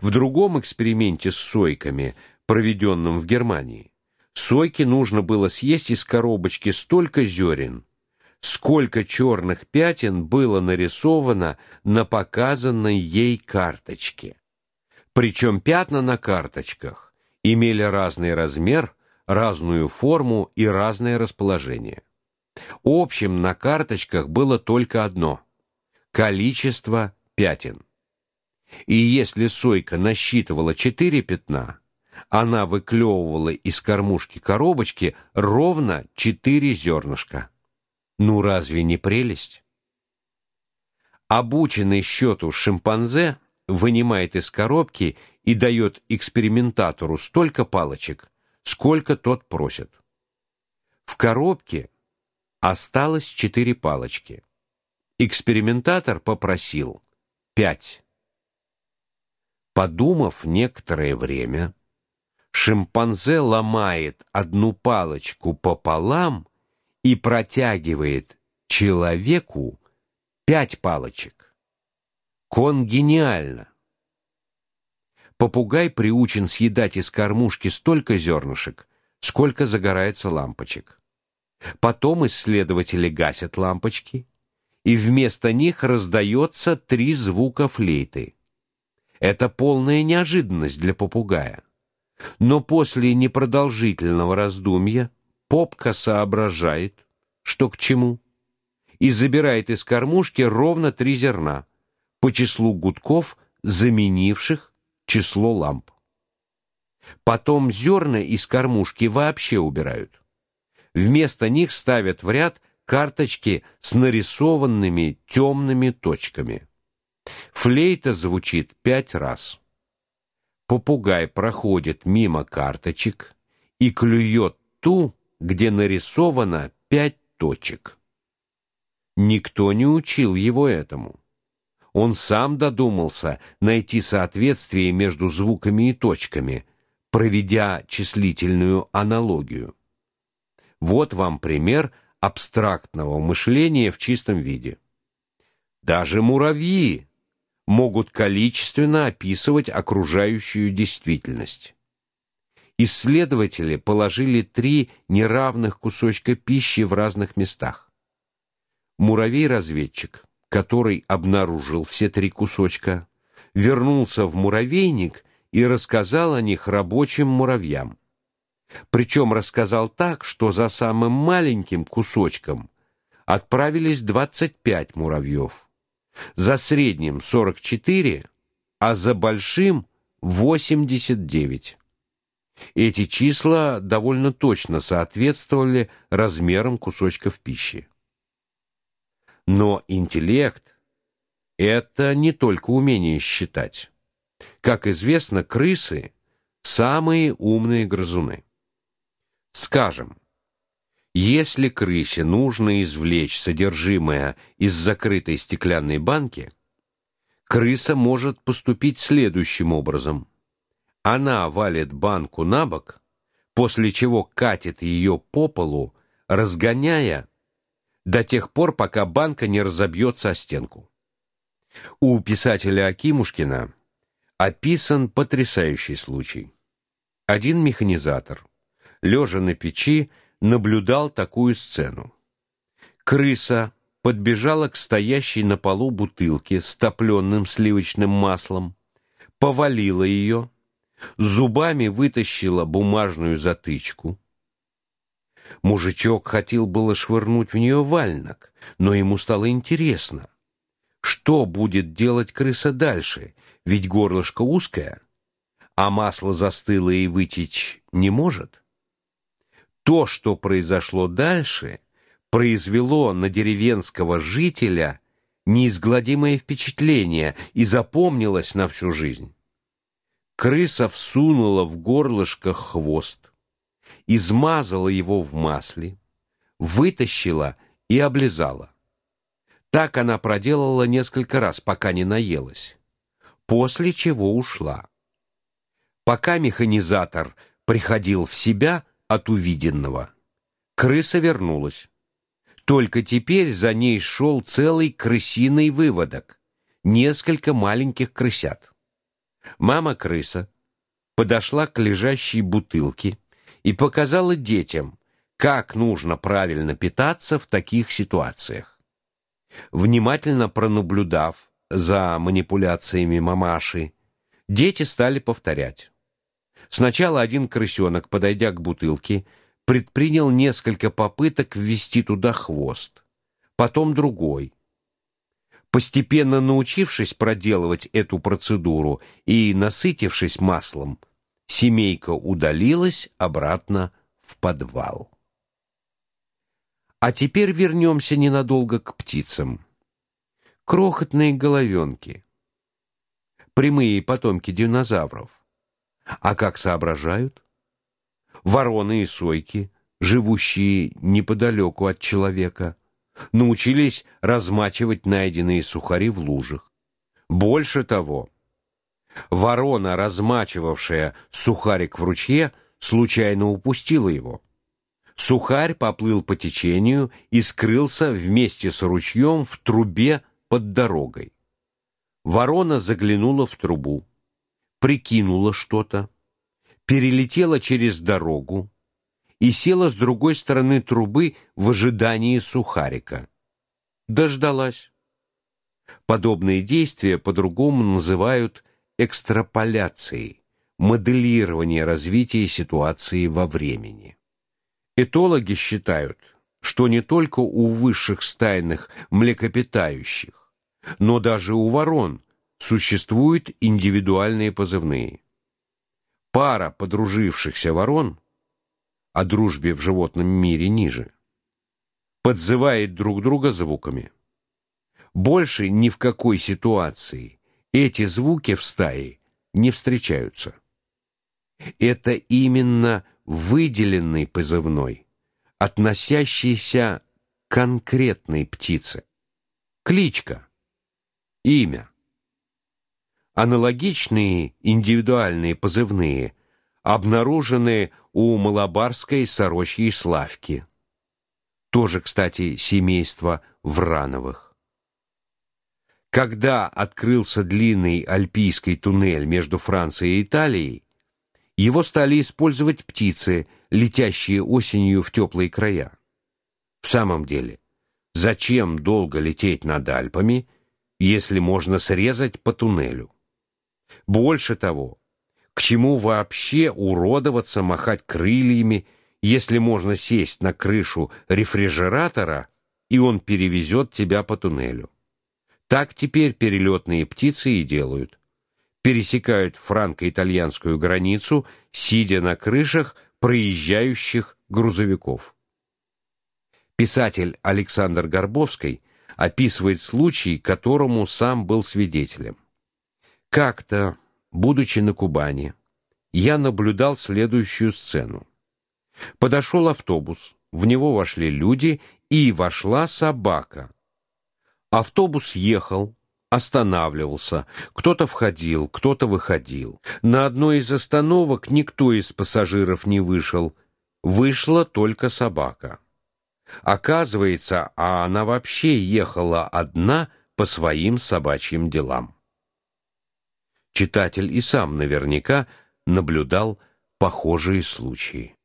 В другом эксперименте с сойками, проведенном в Германии, сойке нужно было съесть из коробочки столько зерен, сколько черных пятен было нарисовано на показанной ей карточке. Причем пятна на карточках имели разный размер, разную форму и разное расположение. Общим на карточках было только одно количество пятен. И если сойка насчитывала четыре пятна, она выклевывала из кормушки коробочки ровно четыре зернышка. Ну разве не прелесть? Обученный счету шимпанзе вынимает из коробки и дает экспериментатору столько палочек, сколько тот просит. В коробке осталось четыре палочки. Экспериментатор попросил пять. Подумав некоторое время, шимпанзе ломает одну палочку пополам и протягивает человеку пять палочек. Кон гениально. Попугай приучен съедать из кормушки столько зернышек, сколько загорается лампочек. Потом исследователи гасят лампочки, и вместо них раздается три звука флейты. Это полная неожиданность для попугая. Но после непродолжительного раздумья Попка соображает, что к чему, и забирает из кормушки ровно три зерна по числу гудков, заменивших число ламп. Потом зерна из кормушки вообще убирают. Вместо них ставят в ряд карточки с нарисованными темными точками. Флейта звучит пять раз. Попугай проходит мимо карточек и клюет ту, где нарисовано пять точек. Никто не учил его этому. Он сам додумался найти соответствие между звуками и точками, проведя числительную аналогию. Вот вам пример абстрактного мышления в чистом виде. Даже муравьи могут количественно описывать окружающую действительность. Исследователи положили три неравных кусочка пищи в разных местах. Муравей-разведчик, который обнаружил все три кусочка, вернулся в муравейник и рассказал о них рабочим муравьям. Причем рассказал так, что за самым маленьким кусочком отправились 25 муравьев, за средним 44, а за большим 89. Эти числа довольно точно соответствовали размерам кусочков пищи. Но интеллект это не только умение считать. Как известно, крысы самые умные грызуны. Скажем, если крысе нужно извлечь содержимое из закрытой стеклянной банки, крыса может поступить следующим образом: она валит банку на бок, после чего катит ее по полу, разгоняя до тех пор, пока банка не разобьется о стенку. У писателя Акимушкина описан потрясающий случай. Один механизатор, лежа на печи, наблюдал такую сцену. Крыса подбежала к стоящей на полу бутылке с топленым сливочным маслом, повалила ее зубами вытащила бумажную затычку. Мужичок хотел было швырнуть в нее вальнок, но ему стало интересно, что будет делать крыса дальше, ведь горлышко узкое, а масло застыло и вытечь не может. То, что произошло дальше, произвело на деревенского жителя неизгладимое впечатление и запомнилось на всю жизнь. Крыса всунула в горлышко хвост, измазала его в масле, вытащила и облизала. Так она проделала несколько раз, пока не наелась, после чего ушла. Пока механизатор приходил в себя от увиденного, крыса вернулась. Только теперь за ней шел целый крысиный выводок, несколько маленьких крысят. Мама-крыса подошла к лежащей бутылке и показала детям, как нужно правильно питаться в таких ситуациях. Внимательно пронаблюдав за манипуляциями мамаши, дети стали повторять. Сначала один крысенок, подойдя к бутылке, предпринял несколько попыток ввести туда хвост, потом другой. Постепенно научившись проделывать эту процедуру и насытившись маслом, семейка удалилась обратно в подвал. А теперь вернемся ненадолго к птицам. Крохотные головенки, прямые потомки динозавров. А как соображают? Вороны и сойки, живущие неподалеку от человека, научились размачивать найденные сухари в лужах. Больше того, ворона, размачивавшая сухарик в ручье, случайно упустила его. Сухарь поплыл по течению и скрылся вместе с ручьем в трубе под дорогой. Ворона заглянула в трубу, прикинула что-то, перелетела через дорогу и села с другой стороны трубы в ожидании сухарика. Дождалась. Подобные действия по-другому называют экстраполяцией, моделирование развития ситуации во времени. Этологи считают, что не только у высших стайных млекопитающих, но даже у ворон существуют индивидуальные позывные. Пара подружившихся ворон о дружбе в животном мире ниже подзывает друг друга звуками. Больше ни в какой ситуации эти звуки в стае не встречаются. Это именно выделенный позывной, относящийся к конкретной птице. Кличка, имя. Аналогичные индивидуальные позывные обнаружены у малабарской сорочьей славки. Тоже, кстати, семейство Врановых. Когда открылся длинный альпийский туннель между Францией и Италией, его стали использовать птицы, летящие осенью в теплые края. В самом деле, зачем долго лететь над Альпами, если можно срезать по туннелю? Больше того, к чему вообще уродоваться, махать крыльями, если можно сесть на крышу рефрижератора, и он перевезет тебя по туннелю? Так теперь перелетные птицы и делают. Пересекают франко-итальянскую границу, сидя на крышах проезжающих грузовиков. Писатель Александр Горбовский описывает случай, которому сам был свидетелем. Как-то, будучи на Кубани, я наблюдал следующую сцену. Подошел автобус, в него вошли люди, и вошла собака, Автобус ехал, останавливался, кто-то входил, кто-то выходил. На одной из остановок никто из пассажиров не вышел, вышла только собака. Оказывается, а она вообще ехала одна по своим собачьим делам. Читатель и сам наверняка наблюдал похожие случаи.